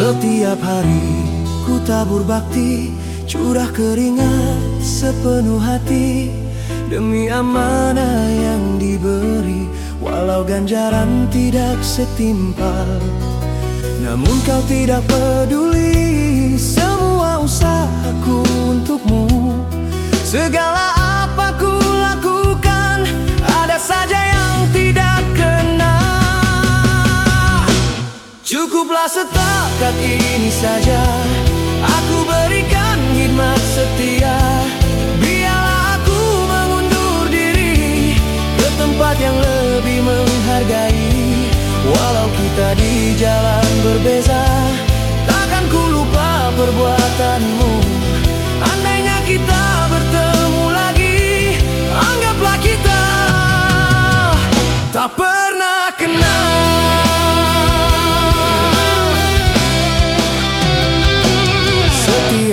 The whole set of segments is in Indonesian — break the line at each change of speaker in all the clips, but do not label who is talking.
Setiap hari ku tabur bakti Curah keringat sepenuh hati. Demi amanah yang diberi Walau ganjaran tidak setimpal. Namun kau tidak peduli Semua usahaku untukmu. Segala Cukuplah setakat ini saja. Aku berikan khidmat setia. Biarlah aku mengundur diri Ke tempat yang lebih menghargai. Walau kita di jalan berbeza Takkan ku lupa perbuatanmu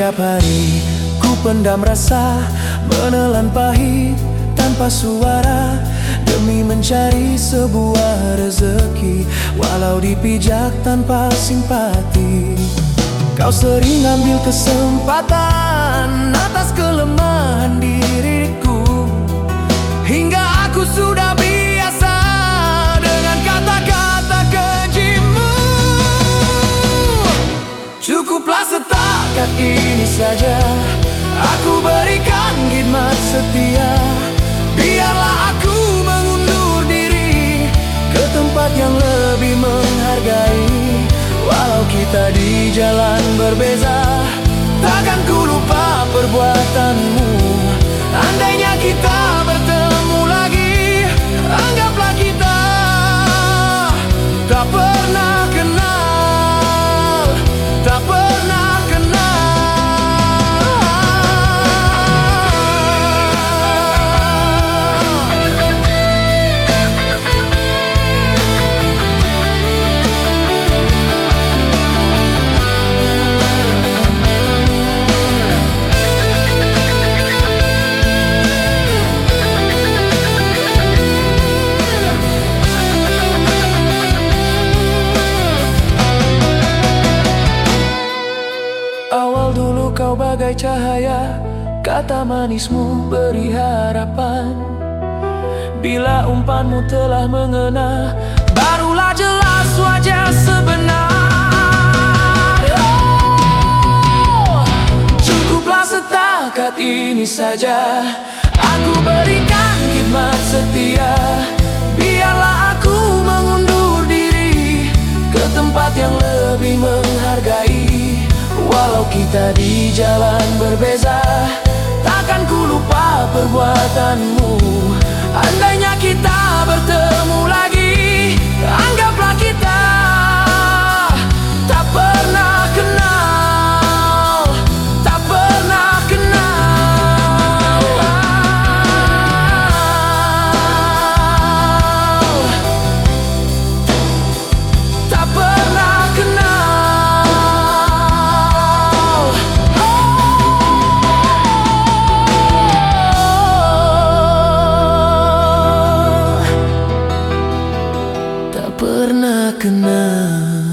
Setiap hari ku pendam rasa Menelan pahit tanpa suara Demi mencari sebuah rezeki Walau dipijak tanpa simpati. Kau sering ambil kesempatan Atas kelemahan diriku Hingga aku sudah saja. Aku berikan khidmat setia. Biarlah aku mengundur diri Ke tempat yang lebih menghargai. Walau kita di jalan berbeza bagai cahaya Kata manismu beri harapan. Bila umpanmu telah mengena Barulah jelas wajah sebenar. Oh, Cukuplah setakat ini saja Aku berikan Walau kita di jalan berbeza Takkan ku lupa perbuatanmu. Andainya kita pernah kenal.